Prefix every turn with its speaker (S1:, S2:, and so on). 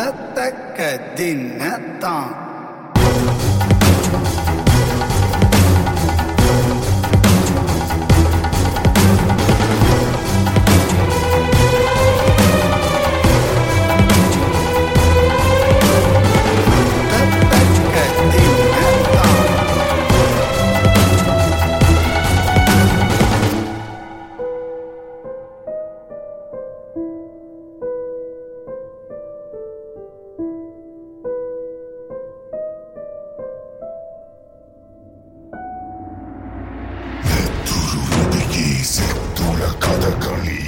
S1: that dinle tam.
S2: ஈசை துல கதகளி